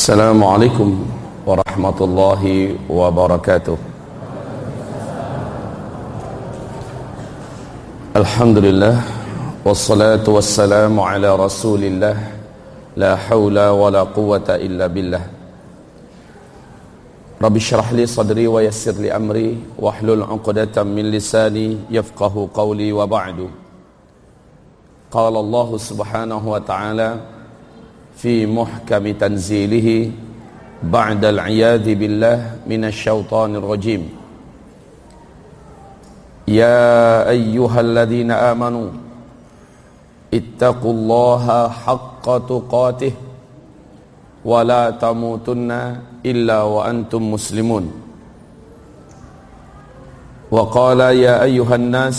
السلام عليكم ورحمة الله وبركاته. الحمد لله والصلاة والسلام على رسول الله. لا حول ولا قوة إلا بالله. رب اشرح لي صدري ويسر لي أمري واحلل عقدة من لساني يفقه قولي وبعد. قال الله سبحانه وتعالى في محكم تنزيله بعد العياذ بالله من الشيطان الرجيم. يا أيها الذين آمنوا اتقوا الله حق تقاته ولا تموتن إلا وأنتم مسلمون. وقال يا أيها الناس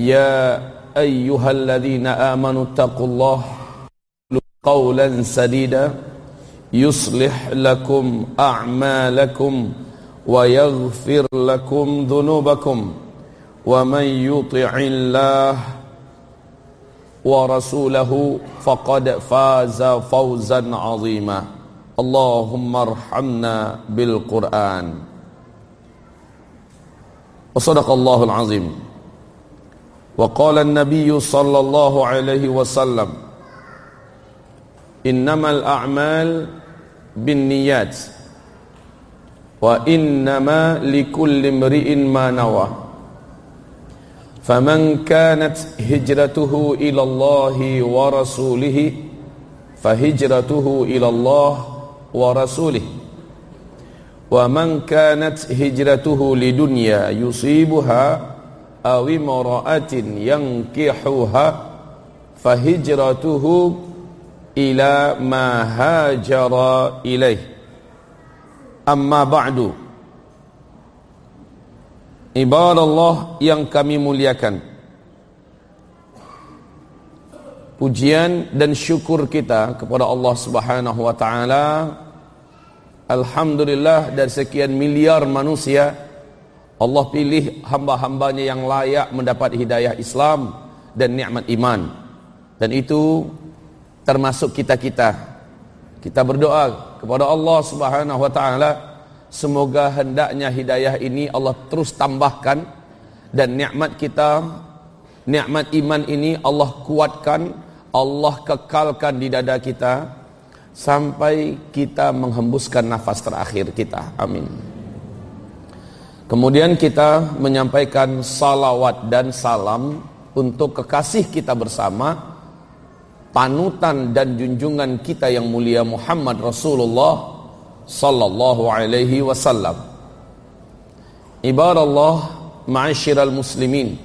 يا أيها الذين آمنوا اتقوا الله قولا سديدا يصلح لكم أعمالكم ويغفر لكم ذنوبكم ومن يطع الله ورسوله فقد فاز فوزا عظيما اللهم ارحمنا بالقرآن. وصدق الله العظيم. وقال النبي صلى الله عليه وسلم إنما الأعمال بالنيات وإنما لكل امرئ ما نوى. فمن كانت هجرته إلى الله ورسوله فهجرته إلى الله ورسوله. ومن كانت هجرته لدنيا يصيبها aw imra'atin yankihuha fahijratuhu ila ma hajara ilaih amma ba'du. Ibadallah yang kami muliakan. Pujian dan syukur kita kepada Allah Subhanahu wa taala. Alhamdulillah dari sekian miliar manusia Allah pilih hamba-hambanya yang layak mendapat hidayah Islam dan nikmat iman. Dan itu termasuk kita-kita. Kita berdoa kepada Allah Subhanahu wa taala semoga hendaknya hidayah ini Allah terus tambahkan dan nikmat kita nikmat iman ini Allah kuatkan, Allah kekalkan di dada kita sampai kita menghembuskan nafas terakhir kita. Amin. Kemudian kita menyampaikan salawat dan salam untuk kekasih kita bersama panutan dan junjungan kita yang mulia Muhammad Rasulullah sallallahu alaihi wasallam. Ibarallah ma'asyiral muslimin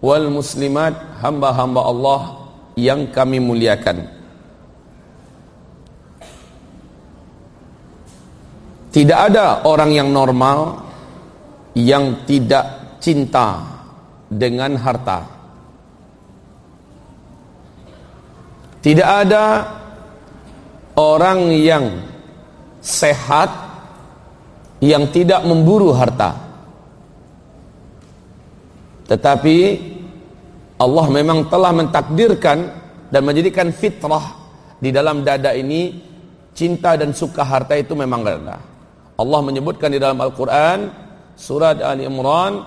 wal muslimat hamba-hamba Allah yang kami muliakan. Tidak ada orang yang normal yang tidak cinta dengan harta. Tidak ada orang yang sehat yang tidak memburu harta. Tetapi Allah memang telah mentakdirkan dan menjadikan fitrah di dalam dada ini cinta dan suka harta itu memang rendah. Allah menyebutkan di dalam Al-Qur'an Surat Ali Imran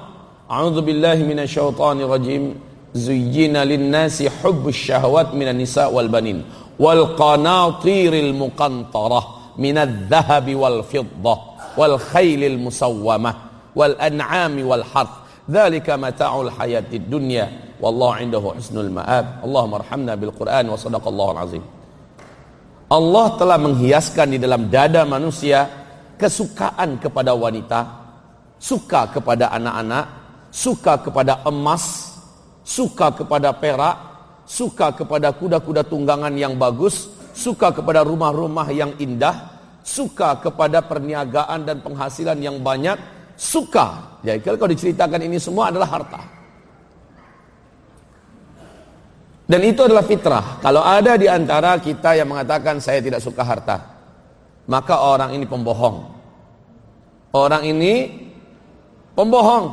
A'udzu billahi minasyaitonir rajim. Zuyyina lin-nasi hubbus syahawat minan nisa wal banin wal qanatiril muqantarah minadh dhahabi wal fiddah wal khailil musawwamah wal an'ami wal harth. Dzalika mata'ul hayatid dunya. Wallahu indahu husnul ma'ab. Allahumma arhamna bil Qur'an wa sadaqallahu Allah telah menghiaskan di dalam dada manusia kesukaan kepada wanita suka kepada anak-anak, suka kepada emas, suka kepada perak, suka kepada kuda-kuda tunggangan yang bagus, suka kepada rumah-rumah yang indah, suka kepada perniagaan dan penghasilan yang banyak, suka. Jadi kalau diceritakan ini semua adalah harta. Dan itu adalah fitrah. Kalau ada di antara kita yang mengatakan saya tidak suka harta, maka orang ini pembohong. Orang ini pembohong.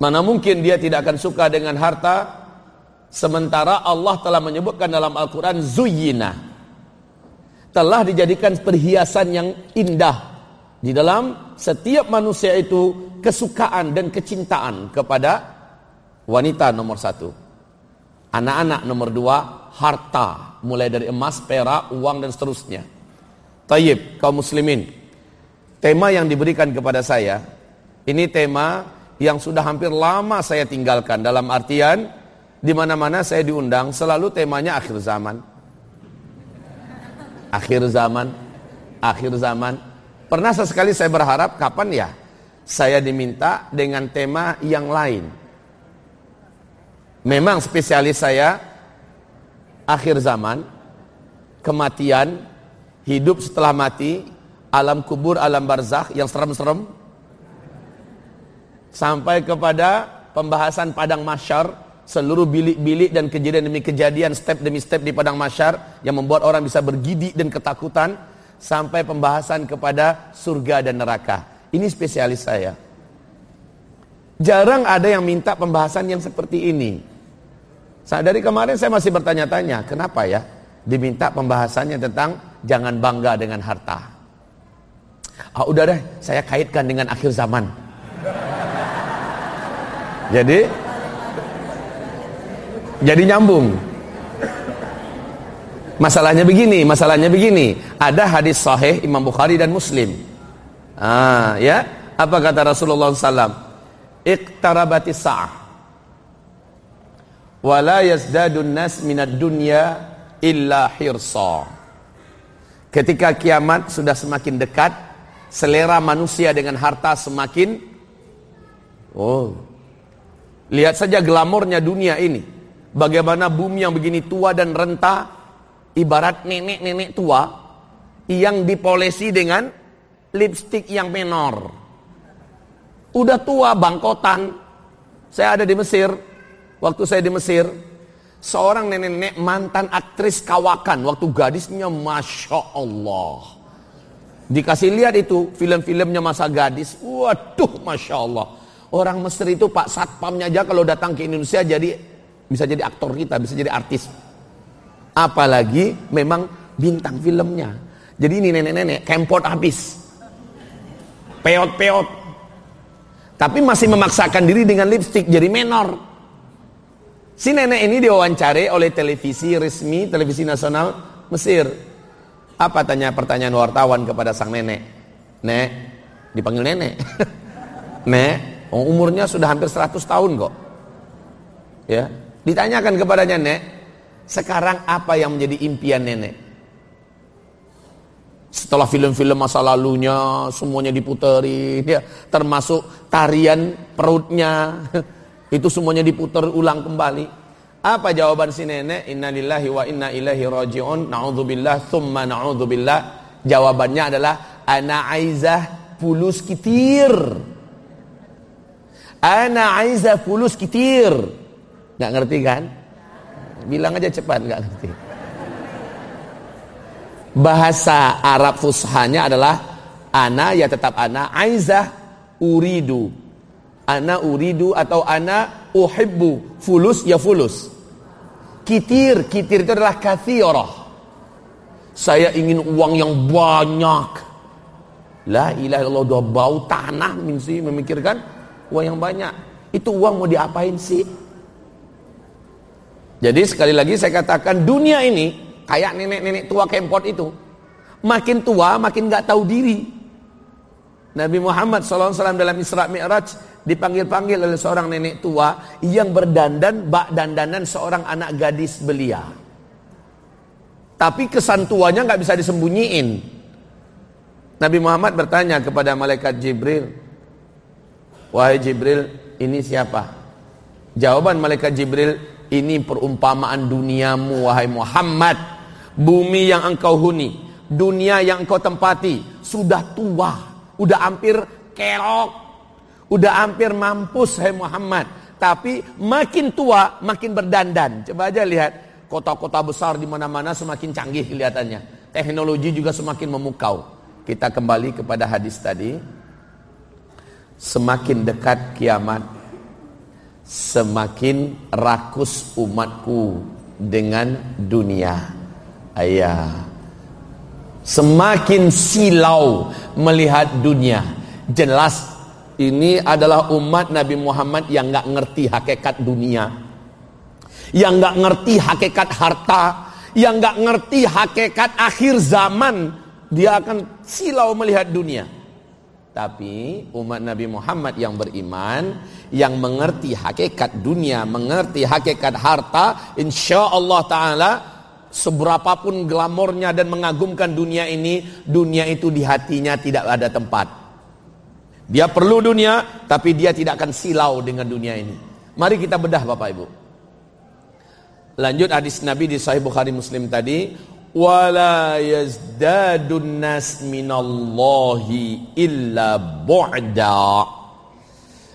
Mana mungkin dia tidak akan suka dengan harta sementara Allah telah menyebutkan dalam Al-Qur'an zuyina. Telah dijadikan perhiasan yang indah di dalam setiap manusia itu kesukaan dan kecintaan kepada wanita nomor satu. Anak-anak nomor dua harta. Mulai dari emas, perak, uang dan seterusnya. Tayyib, kaum muslimin tema yang diberikan kepada saya ini tema yang sudah hampir lama saya tinggalkan dalam artian di mana-mana saya diundang selalu temanya akhir zaman akhir zaman, akhir zaman. Pernah sesekali saya berharap kapan ya saya diminta dengan tema yang lain. Memang spesialis saya akhir zaman, kematian, hidup setelah mati, alam kubur, alam barzakh yang serem-serem sampai kepada pembahasan padang masyar seluruh bilik-bilik dan kejadian demi kejadian step demi step di padang masyar yang membuat orang bisa bergidik dan ketakutan sampai pembahasan kepada surga dan neraka. Ini spesialis saya. Jarang ada yang minta pembahasan yang seperti ini. Saat dari kemarin saya masih bertanya-tanya, kenapa ya diminta pembahasannya tentang jangan bangga dengan harta. Ah udah deh, saya kaitkan dengan akhir zaman. Jadi jadi nyambung. Masalahnya begini, masalahnya begini. Ada hadis sahih Imam Bukhari dan Muslim. Ah, ya. Apa kata Rasulullah SAW? Iqtarabatis sa'ah. Wala yazdadun nas minad dunya illa hirsa. Ketika kiamat sudah semakin dekat, selera manusia dengan harta semakin Oh. Lihat saja glamornya dunia ini. Bagaimana bumi yang begini tua dan renta ibarat nenek-nenek tua yang dipolesi dengan lipstick yang menor. Udah tua bangkotan. Saya ada di Mesir. Waktu saya di Mesir, seorang nenek-nenek mantan aktris kawakan waktu gadisnya Masya Allah. Dikasih lihat itu film-filmnya masa gadis. Waduh Masya Allah. Orang Mesir itu Pak Satpamnya aja kalau datang ke Indonesia jadi bisa jadi aktor kita, bisa jadi artis. Apalagi memang bintang filmnya. Jadi ini nenek-nenek kempot habis. Peot-peot. Tapi masih memaksakan diri dengan lipstick jadi menor. Si nenek ini diwawancari oleh televisi resmi, televisi nasional Mesir. Apa tanya pertanyaan wartawan kepada sang nenek? Nek, dipanggil nenek. Nek, umurnya sudah hampir 100 tahun kok. Ya, Ditanyakan kepadanya, Nek, sekarang apa yang menjadi impian nenek? Setelah film-film masa lalunya, semuanya diputeri, ya, termasuk tarian perutnya, itu semuanya diputar ulang kembali. Apa jawaban si nenek? Innalillahi wa inna ilaihi raji'un. Na'udzubillah thumma na'udzubillah. Jawabannya adalah ana aizah pulus kitir. Ana aizah pulus kitir. Nggak ngerti kan? Bilang aja cepat nggak ngerti. Bahasa Arab fushanya adalah ana ya tetap ana, aizah uridu. Ana uridu atau ana uhibbu, fulus ya fulus. Kitir, kitir itu adalah kathirah. Saya ingin uang yang banyak. La ilaha illallah udah bau tanah sih memikirkan uang yang banyak. Itu uang mau diapain sih? Jadi sekali lagi saya katakan dunia ini kayak nenek-nenek tua kempot itu. Makin tua makin nggak tahu diri. Nabi Muhammad SAW dalam Isra Mi'raj dipanggil-panggil oleh seorang nenek tua yang berdandan bak dandanan seorang anak gadis belia. Tapi kesan tuanya nggak bisa disembunyiin. Nabi Muhammad bertanya kepada malaikat Jibril, "Wahai Jibril, ini siapa?" Jawaban malaikat Jibril, Ini perumpamaan duniamu wahai Muhammad. Bumi yang engkau huni, dunia yang engkau tempati sudah tua, udah hampir kerok, udah hampir mampus hai Muhammad. Tapi makin tua makin berdandan. Coba aja lihat kota-kota besar di mana-mana semakin canggih kelihatannya. Teknologi juga semakin memukau. Kita kembali kepada hadis tadi. Semakin dekat kiamat, semakin rakus umatku dengan dunia. Ayah. Semakin silau melihat dunia. Jelas ini adalah umat Nabi Muhammad yang nggak ngerti hakikat dunia. Yang nggak ngerti hakikat harta. Yang nggak ngerti hakikat akhir zaman. Dia akan silau melihat dunia. Tapi umat Nabi Muhammad yang beriman Yang mengerti hakikat dunia Mengerti hakikat harta Insya Allah Ta'ala Seberapapun glamornya dan mengagumkan dunia ini Dunia itu di hatinya tidak ada tempat Dia perlu dunia Tapi dia tidak akan silau dengan dunia ini. Mari kita bedah Bapak Ibu. Lanjut hadis Nabi di Sahih Bukhari Muslim tadi wala yazdadun nas minallahi illa bu'da.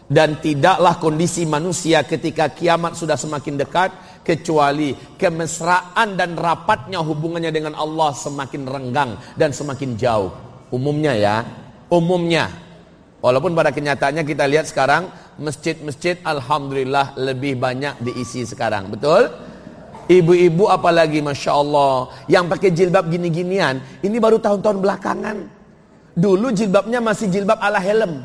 Dan tidaklah kondisi manusia ketika kiamat sudah semakin dekat kecuali kemesraan dan rapatnya hubungannya dengan Allah semakin renggang dan semakin jauh. Umumnya ya umumnya walaupun pada kenyataannya kita lihat sekarang masjid-masjid alhamdulillah lebih banyak diisi sekarang. Betul? Ibu-ibu apalagi Masya Allah Yang pakai jilbab gini-ginian Ini baru tahun-tahun belakangan. Dulu jilbabnya masih jilbab ala helm.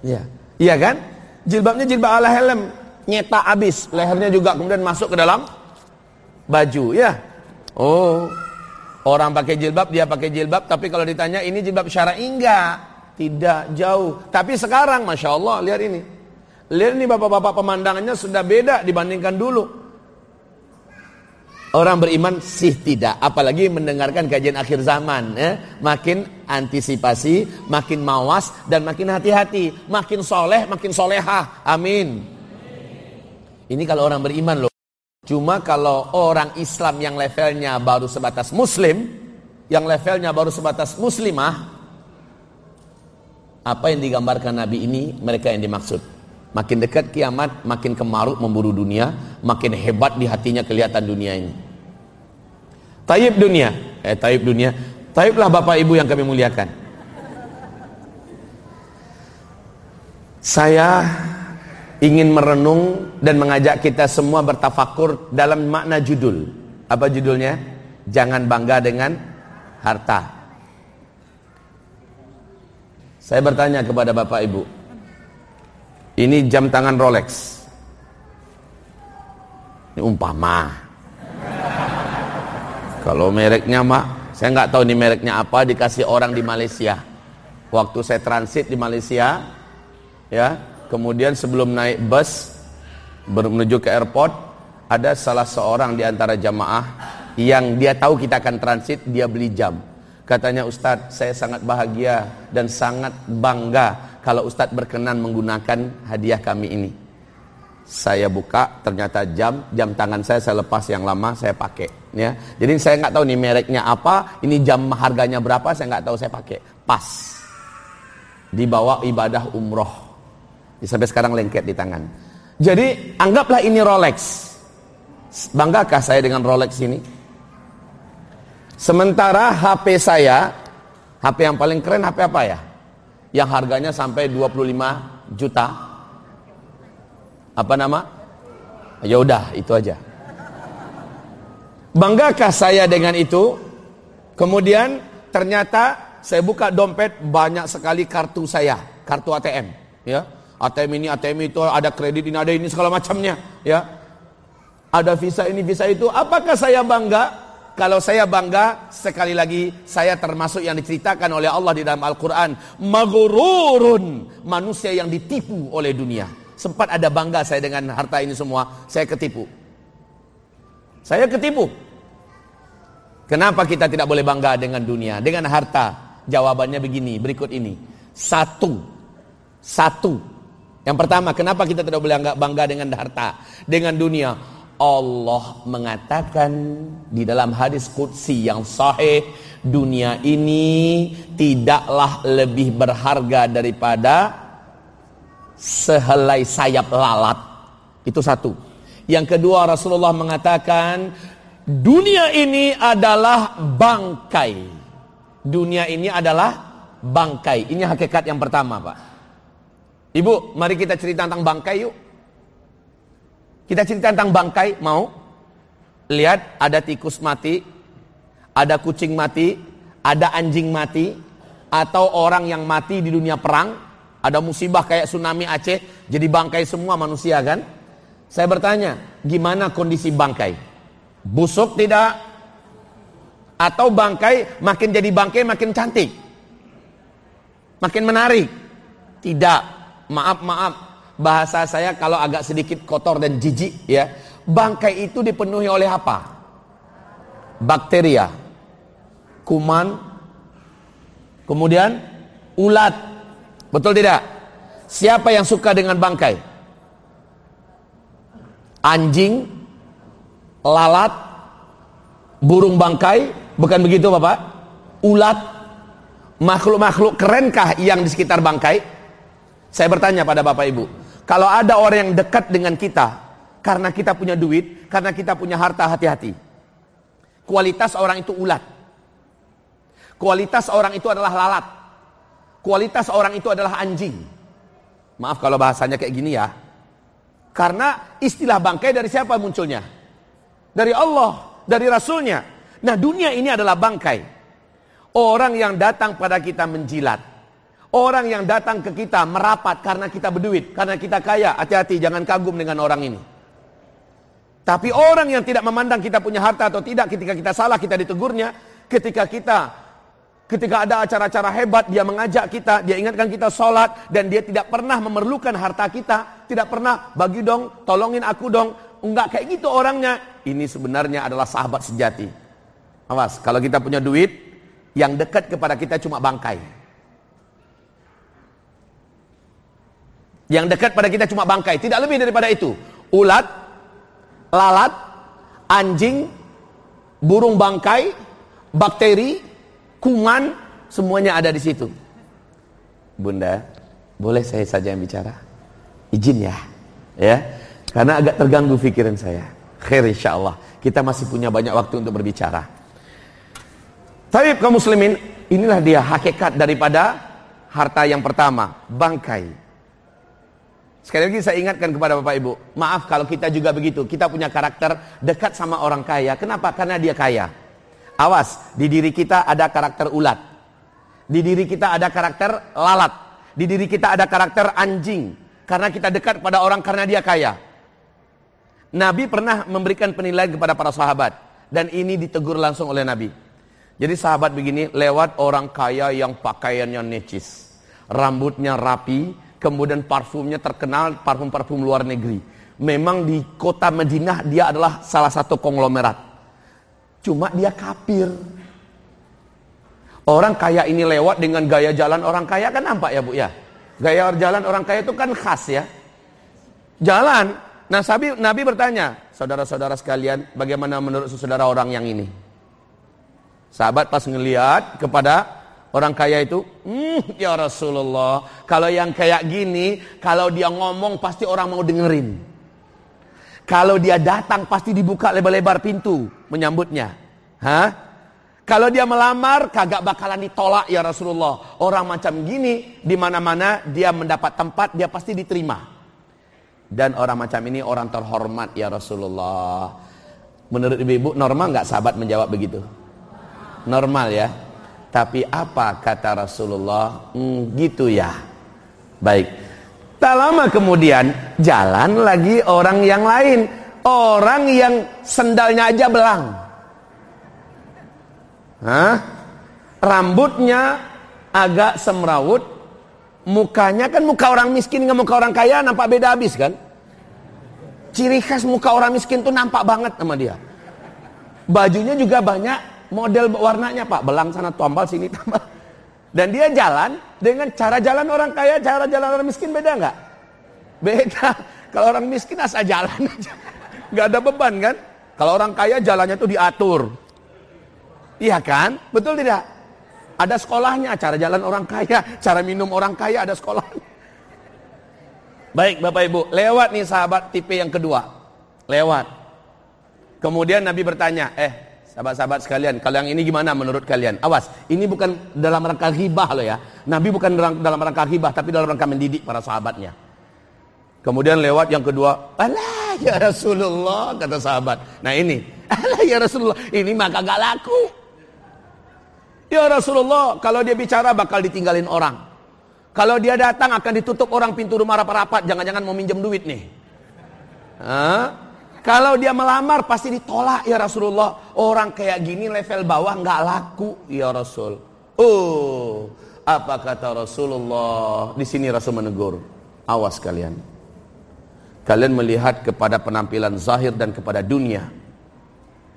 Iya. Iya kan? Jilbabnya jilbab ala helm. Nyetak habis Lehernya juga kemudian masuk ke dalam Baju ya. Oh Orang pakai jilbab dia pakai jilbab Tapi kalau ditanya ini jilbab syar'i enggak Tidak jauh Tapi sekarang Masya Allah lihat ini Lihat nih bapak-bapak pemandangannya sudah beda dibandingkan dulu. Orang beriman sih tidak, apalagi mendengarkan kajian akhir zaman. Eh? Makin antisipasi, makin mawas, dan makin hati-hati. Makin soleh, makin solehah. Amin. Ini kalau orang beriman loh. Cuma kalau orang Islam yang levelnya baru sebatas muslim, yang levelnya baru sebatas muslimah, apa yang digambarkan Nabi ini mereka yang dimaksud. Makin dekat kiamat, makin kemaruk memburu dunia, makin hebat di hatinya kelihatan dunia ini. Taib dunia, eh taib dunia. Taiblah Bapak Ibu yang kami muliakan. Saya ingin merenung dan mengajak kita semua bertafakur dalam makna judul. Apa judulnya? Jangan bangga dengan harta. Saya bertanya kepada Bapak Ibu, ini jam tangan Rolex. Ini umpama. Kalau mereknya mah, saya nggak tahu ini mereknya apa, dikasih orang di Malaysia. Waktu saya transit di Malaysia, ya, kemudian sebelum naik bus menuju ke airport, ada salah seorang di antara jamaah yang dia tahu kita akan transit, dia beli jam. Katanya Ustadz, saya sangat bahagia dan sangat bangga kalau Ustadz berkenan menggunakan hadiah kami ini. Saya buka, ternyata jam, jam tangan saya saya lepas yang lama, saya pakai. Ya, jadi saya nggak tahu nih mereknya apa, ini jam harganya berapa, saya nggak tahu saya pakai. Pas, dibawa ibadah umroh, sampai sekarang lengket di tangan. Jadi anggaplah ini Rolex. Banggakah saya dengan Rolex ini? Sementara HP saya, HP yang paling keren HP apa ya? yang harganya sampai 25 juta. Apa nama? Ya udah, itu aja. Banggakah saya dengan itu? Kemudian ternyata saya buka dompet banyak sekali kartu saya, kartu ATM, ya. ATM ini, ATM itu, ada kredit ini, ada ini segala macamnya, ya. Ada visa ini, visa itu. Apakah saya bangga? Kalau saya bangga, sekali lagi saya termasuk yang diceritakan oleh Allah di dalam Al-Quran. Magururun, manusia yang ditipu oleh dunia. Sempat ada bangga saya dengan harta ini semua, saya ketipu. Saya ketipu. Kenapa kita tidak boleh bangga dengan dunia, dengan harta? Jawabannya begini, berikut ini. Satu, satu, Yang pertama, kenapa kita tidak boleh bangga dengan harta, dengan dunia? Allah mengatakan di dalam hadis qudsi yang sahih, dunia ini tidaklah lebih berharga daripada sehelai sayap lalat. Itu satu. Yang kedua Rasulullah mengatakan dunia ini adalah bangkai. Dunia ini adalah bangkai. Ini hakikat yang pertama, Pak. Ibu, mari kita cerita tentang bangkai yuk. Kita cerita tentang bangkai, mau? Lihat, ada tikus mati, ada kucing mati, ada anjing mati, atau orang yang mati di dunia perang, ada musibah kayak tsunami Aceh, jadi bangkai semua manusia kan? Saya bertanya, gimana kondisi bangkai? Busuk tidak? Atau bangkai makin jadi bangkai makin cantik? Makin menarik? Tidak maaf maaf. Bahasa saya kalau agak sedikit kotor dan jijik ya. Bangkai itu dipenuhi oleh apa? Bakteria. Kuman. Kemudian ulat. Betul tidak? Siapa yang suka dengan bangkai? Anjing lalat burung bangkai. Bukan begitu Bapak? Ulat. Makhluk-makhluk kerenkah yang di sekitar bangkai saya bertanya pada Bapak Ibu, kalau ada orang yang dekat dengan kita karena kita punya duit, karena kita punya harta, hati-hati. Kualitas orang itu ulat. Kualitas orang itu adalah lalat. Kualitas orang itu adalah anjing. Maaf kalau bahasanya kayak gini ya. Karena istilah bangkai dari siapa munculnya? Dari Allah, dari Rasulnya. Nah dunia ini adalah bangkai. Orang yang datang pada kita menjilat Orang yang datang ke kita merapat karena kita berduit, karena kita kaya, hati-hati jangan kagum dengan orang ini. Tapi orang yang tidak memandang kita punya harta atau tidak, ketika kita salah kita ditegurnya, ketika kita ketika ada acara-acara hebat dia mengajak kita, dia ingatkan kita sholat dan dia tidak pernah memerlukan harta kita, tidak pernah bagi dong, tolongin aku dong, enggak kayak gitu orangnya. Ini sebenarnya adalah sahabat sejati. Awas, kalau kita punya duit, yang dekat kepada kita cuma bangkai. Yang dekat pada kita cuma bangkai, tidak lebih daripada itu. Ulat, lalat, anjing, burung bangkai, bakteri, kuman, semuanya ada di situ. Bunda, boleh saya saja yang bicara? Izin ya. Ya. Karena agak terganggu pikiran saya. Khair insyaallah. Kita masih punya banyak waktu untuk berbicara. Tapi kaum muslimin, inilah dia hakikat daripada harta yang pertama, bangkai. Sekali lagi saya ingatkan kepada Bapak Ibu, maaf kalau kita juga begitu. Kita punya karakter dekat sama orang kaya. Kenapa? Karena dia kaya. Awas, di diri kita ada karakter ulat. Di diri kita ada karakter lalat. Di diri kita ada karakter anjing. Karena kita dekat pada orang karena dia kaya. Nabi pernah memberikan penilaian kepada para sahabat. Dan ini ditegur langsung oleh Nabi. Jadi sahabat begini, lewat orang kaya yang pakaiannya necis. Rambutnya rapi, kemudian parfumnya terkenal parfum-parfum luar negeri. Memang di kota Madinah dia adalah salah satu konglomerat. Cuma dia kafir. Orang kaya ini lewat dengan gaya jalan orang kaya kan nampak ya Bu ya. Gaya jalan orang kaya itu kan khas ya. Jalan. Nah Nabi, Nabi bertanya, saudara-saudara sekalian, bagaimana menurut saudara orang yang ini? Sahabat pas ngelihat kepada Orang kaya itu, hmm, ya Rasulullah, kalau yang kayak gini, kalau dia ngomong pasti orang mau dengerin. Kalau dia datang pasti dibuka lebar-lebar pintu menyambutnya. Hah? Kalau dia melamar kagak bakalan ditolak ya Rasulullah. Orang macam gini di mana-mana dia mendapat tempat dia pasti diterima. Dan orang macam ini orang terhormat ya Rasulullah. Menurut ibu-ibu normal nggak sahabat menjawab begitu? Normal ya. Tapi apa kata Rasulullah? Hmm, gitu ya. Baik. Tak lama kemudian jalan lagi orang yang lain. Orang yang sendalnya aja belang. Hah? Rambutnya agak semrawut. Mukanya kan muka orang miskin dengan muka orang kaya nampak beda habis kan? Ciri khas muka orang miskin tuh nampak banget sama dia. Bajunya juga banyak model warnanya Pak, belang sana tombal sini tambal. Dan dia jalan dengan cara jalan orang kaya, cara jalan orang miskin beda nggak? Beda. Kalau orang miskin asal jalan aja. Gak ada beban kan? Kalau orang kaya jalannya tuh diatur. Iya kan? Betul tidak? Ada sekolahnya, cara jalan orang kaya, cara minum orang kaya ada sekolah. Baik Bapak Ibu, lewat nih sahabat tipe yang kedua. Lewat. Kemudian Nabi bertanya, eh sahabat-sahabat sekalian, kalau yang ini gimana menurut kalian? Awas, ini bukan dalam rangka hibah loh ya. Nabi bukan dalam rangka hibah, tapi dalam rangka mendidik para sahabatnya. Kemudian lewat yang kedua, alah ya Rasulullah, kata sahabat. Nah ini, alah ya Rasulullah, ini maka gak laku. Ya Rasulullah, kalau dia bicara bakal ditinggalin orang. Kalau dia datang akan ditutup orang pintu rumah rapat-rapat, jangan-jangan mau minjem duit nih. Hah? Kalau dia melamar pasti ditolak ya Rasulullah. Orang kayak gini level bawah nggak laku ya Rasul. Oh, apa kata Rasulullah? Di sini Rasul menegur. Awas kalian. Kalian melihat kepada penampilan zahir dan kepada dunia.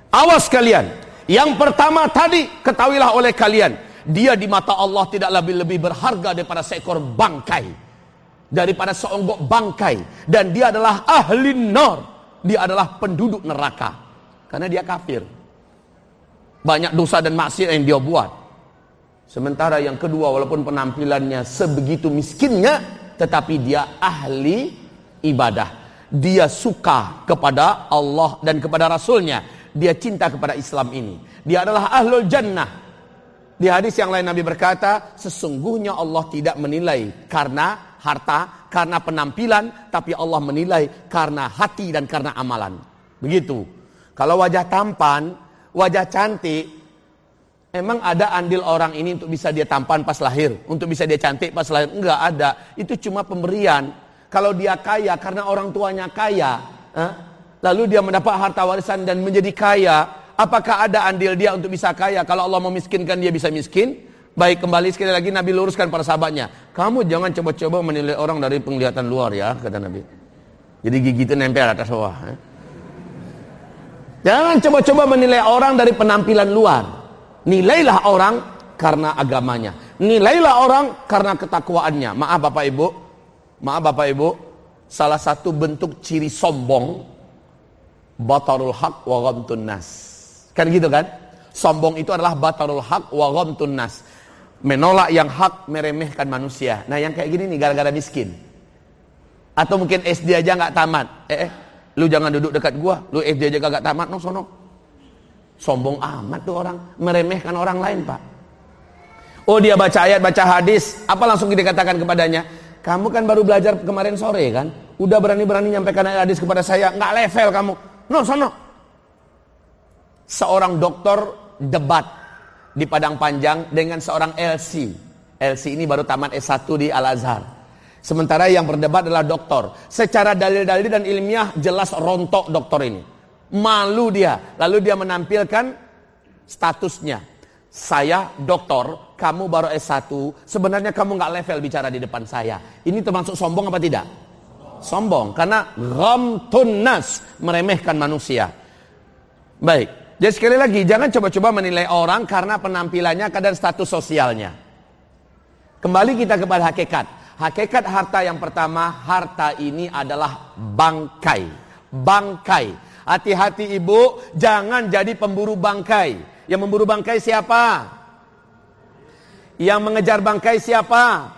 Awas kalian. Yang pertama tadi ketahuilah oleh kalian. Dia di mata Allah tidak lebih lebih berharga daripada seekor bangkai. Daripada seonggok bangkai. Dan dia adalah ahli nar. Dia adalah penduduk neraka. Karena dia kafir. Banyak dosa dan maksiat yang dia buat. Sementara yang kedua walaupun penampilannya sebegitu miskinnya. Tetapi dia ahli ibadah dia suka kepada Allah dan kepada Rasulnya. Dia cinta kepada Islam ini. Dia adalah ahlul jannah. Di hadis yang lain Nabi berkata, sesungguhnya Allah tidak menilai karena harta, karena penampilan, tapi Allah menilai karena hati dan karena amalan. Begitu. Kalau wajah tampan, wajah cantik, emang ada andil orang ini untuk bisa dia tampan pas lahir, untuk bisa dia cantik pas lahir? Enggak ada. Itu cuma pemberian. Kalau dia kaya karena orang tuanya kaya, eh, lalu dia mendapat harta warisan dan menjadi kaya, apakah ada andil dia untuk bisa kaya? Kalau Allah memiskinkan dia bisa miskin? Baik kembali sekali lagi Nabi luruskan para sahabatnya. Kamu jangan coba-coba menilai orang dari penglihatan luar ya, kata Nabi. Jadi gigi itu nempel atas bawah. Eh. Jangan coba-coba menilai orang dari penampilan luar. Nilailah orang karena agamanya. Nilailah orang karena ketakwaannya. Maaf Bapak Ibu, Maaf Bapak Ibu, salah satu bentuk ciri sombong batarul haq wa ghamtun nas. Kan gitu kan? Sombong itu adalah batarul haq wa ghamtun nas. Menolak yang hak, meremehkan manusia. Nah, yang kayak gini nih gara-gara miskin. Atau mungkin SD aja nggak tamat. Eh, eh, lu jangan duduk dekat gua. Lu SD aja gak tamat, no sono. Sombong amat tuh orang, meremehkan orang lain, Pak. Oh, dia baca ayat, baca hadis, apa langsung dikatakan kepadanya? Kamu kan baru belajar kemarin sore kan? Udah berani-berani nyampaikan hadis kepada saya, nggak level kamu. No, sono. Seorang dokter debat di Padang Panjang dengan seorang LC. LC ini baru tamat S1 di Al-Azhar. Sementara yang berdebat adalah dokter. Secara dalil-dalil dan ilmiah jelas rontok dokter ini. Malu dia. Lalu dia menampilkan statusnya. Saya dokter, kamu baru S1, sebenarnya kamu nggak level bicara di depan saya. Ini termasuk sombong apa tidak? Sombong, karena ghamtun nas, meremehkan manusia. Baik, jadi sekali lagi, jangan coba-coba menilai orang karena penampilannya dan status sosialnya. Kembali kita kepada hakikat. Hakikat harta yang pertama, harta ini adalah bangkai. Bangkai. Hati-hati ibu, jangan jadi pemburu bangkai. Yang memburu bangkai siapa? Yang mengejar bangkai siapa?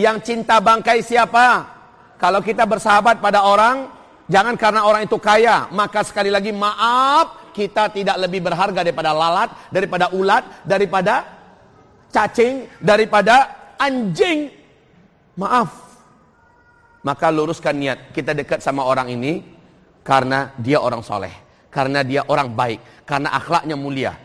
Yang cinta bangkai siapa? Kalau kita bersahabat pada orang, jangan karena orang itu kaya, maka sekali lagi maaf, kita tidak lebih berharga daripada lalat, daripada ulat, daripada cacing, daripada anjing. Maaf. Maka luruskan niat, kita dekat sama orang ini karena dia orang soleh, karena dia orang baik, karena akhlaknya mulia,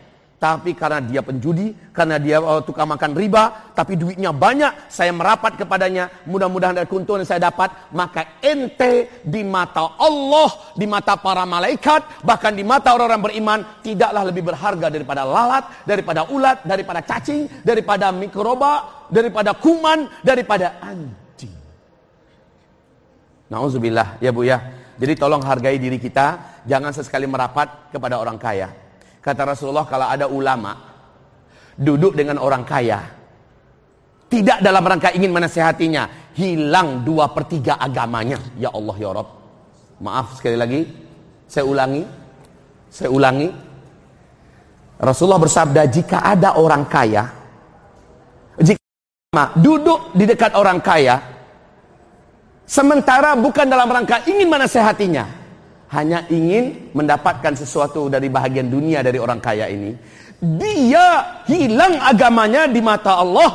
tapi karena dia penjudi, karena dia uh, tukang makan riba, tapi duitnya banyak, saya merapat kepadanya, mudah-mudahan dari keuntungan yang saya dapat, maka ente di mata Allah, di mata para malaikat, bahkan di mata orang-orang beriman, tidaklah lebih berharga daripada lalat, daripada ulat, daripada cacing, daripada mikroba, daripada kuman, daripada anjing. Nauzubillah, ya Bu ya. Jadi tolong hargai diri kita, jangan sesekali merapat kepada orang kaya. Kata Rasulullah kalau ada ulama duduk dengan orang kaya, tidak dalam rangka ingin menasehatinya, hilang dua per tiga agamanya. Ya Allah ya Rob. Maaf sekali lagi, saya ulangi, saya ulangi. Rasulullah bersabda, jika ada orang kaya, jika duduk di dekat orang kaya, sementara bukan dalam rangka ingin menasehatinya, hanya ingin mendapatkan sesuatu dari bahagian dunia dari orang kaya ini, dia hilang agamanya di mata Allah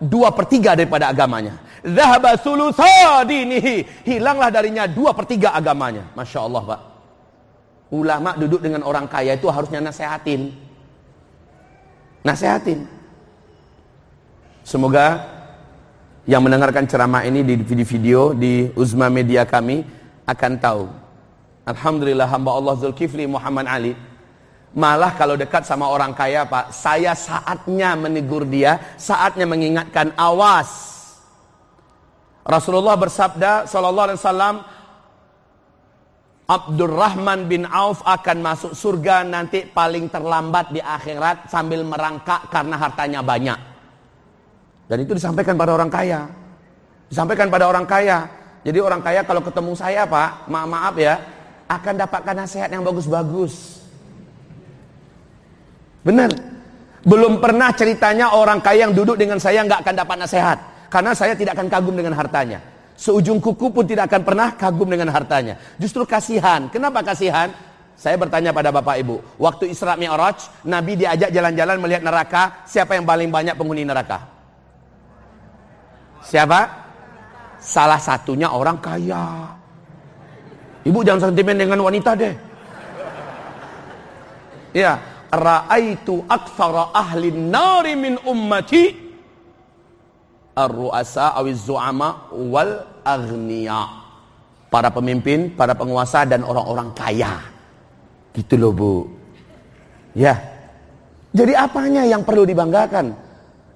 dua per tiga daripada agamanya. Zahaba dinihi. Hilanglah darinya dua per tiga agamanya. Masya Allah Pak. Ulama duduk dengan orang kaya itu harusnya nasehatin. Nasehatin. Semoga yang mendengarkan ceramah ini di video-video di Uzma Media kami akan tahu. Alhamdulillah hamba Allah Zulkifli Muhammad Ali Malah kalau dekat sama orang kaya pak, saya saatnya menegur dia, saatnya mengingatkan awas. Rasulullah bersabda, Sallallahu Alaihi Wasallam, Abdurrahman bin Auf akan masuk surga nanti paling terlambat di akhirat sambil merangkak karena hartanya banyak. Dan itu disampaikan pada orang kaya. Disampaikan pada orang kaya. Jadi orang kaya kalau ketemu saya pak, maaf maaf ya, akan dapatkan nasihat yang bagus-bagus. Benar. Belum pernah ceritanya orang kaya yang duduk dengan saya nggak akan dapat nasihat. Karena saya tidak akan kagum dengan hartanya. Seujung kuku pun tidak akan pernah kagum dengan hartanya. Justru kasihan. Kenapa kasihan? Saya bertanya pada Bapak Ibu. Waktu Isra Mi'raj, Nabi diajak jalan-jalan melihat neraka. Siapa yang paling banyak penghuni neraka? Siapa? Salah satunya orang kaya. Ibu jangan sentimen dengan wanita deh. Ya, Ra'aitu aktsara ahli nari min ummati ar-ru'asa awiz zu'ama wal aghniya. Para pemimpin, para penguasa dan orang-orang kaya. Gitu loh, Bu. Ya. Jadi apanya yang perlu dibanggakan?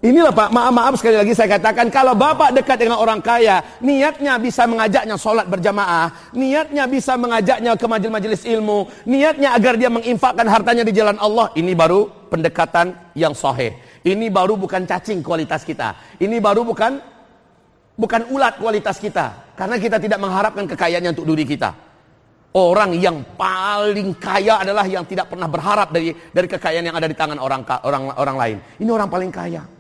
Inilah Pak, maaf-maaf sekali lagi saya katakan kalau Bapak dekat dengan orang kaya, niatnya bisa mengajaknya sholat berjamaah, niatnya bisa mengajaknya ke majelis-majelis ilmu, niatnya agar dia menginfakkan hartanya di jalan Allah, ini baru pendekatan yang sahih. Ini baru bukan cacing kualitas kita. Ini baru bukan bukan ulat kualitas kita. Karena kita tidak mengharapkan kekayaan untuk diri kita. Orang yang paling kaya adalah yang tidak pernah berharap dari dari kekayaan yang ada di tangan orang orang orang lain. Ini orang paling kaya.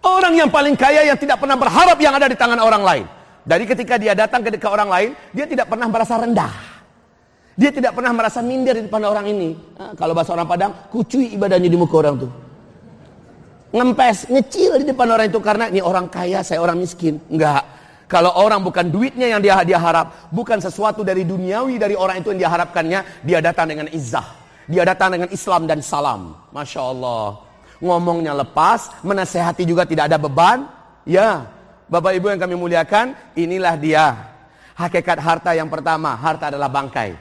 Orang yang paling kaya yang tidak pernah berharap yang ada di tangan orang lain. Dari ketika dia datang ke dekat orang lain, dia tidak pernah merasa rendah. Dia tidak pernah merasa minder di depan orang ini. Nah, kalau bahasa orang Padang, kucui ibadahnya di muka orang tuh. Ngempes, ngecil di depan orang itu karena ini orang kaya, saya orang miskin. Enggak. Kalau orang bukan duitnya yang dia dia harap, bukan sesuatu dari duniawi dari orang itu yang dia harapkannya, dia datang dengan izah. Dia datang dengan Islam dan salam. Masya Allah ngomongnya lepas, menasehati juga tidak ada beban. Ya, Bapak Ibu yang kami muliakan, inilah dia. Hakikat harta yang pertama, harta adalah bangkai.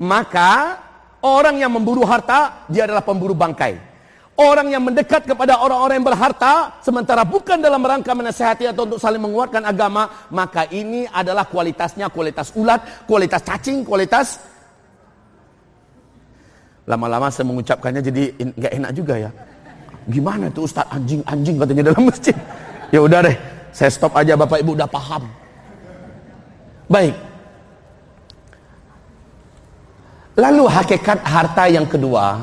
Maka orang yang memburu harta, dia adalah pemburu bangkai. Orang yang mendekat kepada orang-orang yang berharta, sementara bukan dalam rangka menasehati atau untuk saling menguatkan agama, maka ini adalah kualitasnya kualitas ulat, kualitas cacing, kualitas lama-lama saya mengucapkannya jadi nggak enak juga ya. Gimana tuh Ustaz anjing-anjing katanya dalam masjid. Ya udah deh, saya stop aja Bapak Ibu udah paham. Baik. Lalu hakikat harta yang kedua,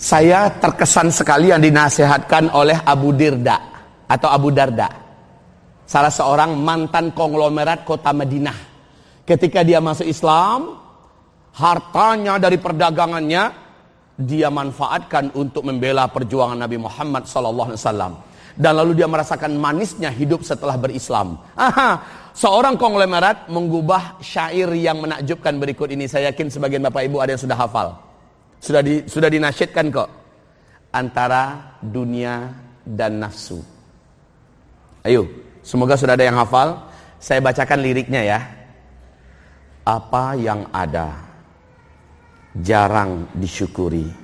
saya terkesan sekali yang dinasehatkan oleh Abu Dirda atau Abu Darda. Salah seorang mantan konglomerat kota Madinah. Ketika dia masuk Islam, hartanya dari perdagangannya dia manfaatkan untuk membela perjuangan Nabi Muhammad wasallam dan lalu dia merasakan manisnya hidup setelah berislam. Aha, seorang konglomerat mengubah syair yang menakjubkan berikut ini. Saya yakin sebagian Bapak Ibu ada yang sudah hafal. Sudah di, sudah dinasyidkan kok. Antara dunia dan nafsu. Ayo, semoga sudah ada yang hafal. Saya bacakan liriknya ya. Apa yang ada jarang disyukuri